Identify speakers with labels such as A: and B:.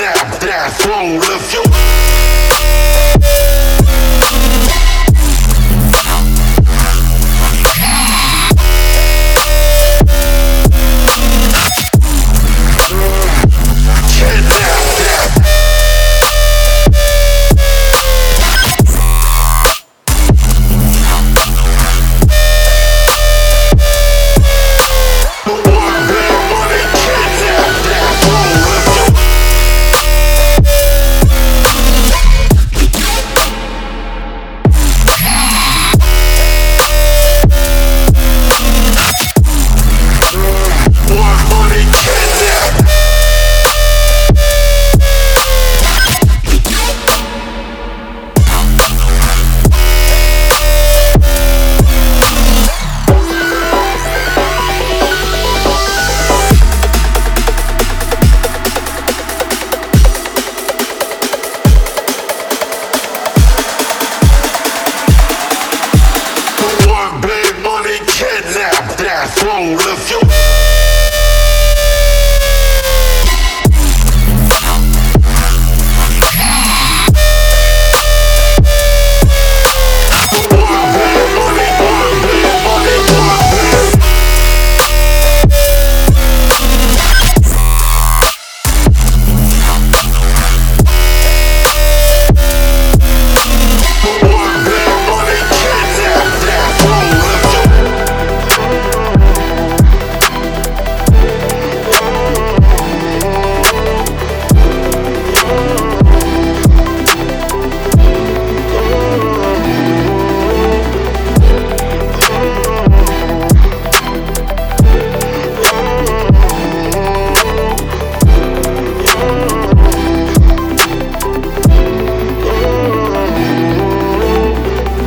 A: Grab that throne with you. Brasil!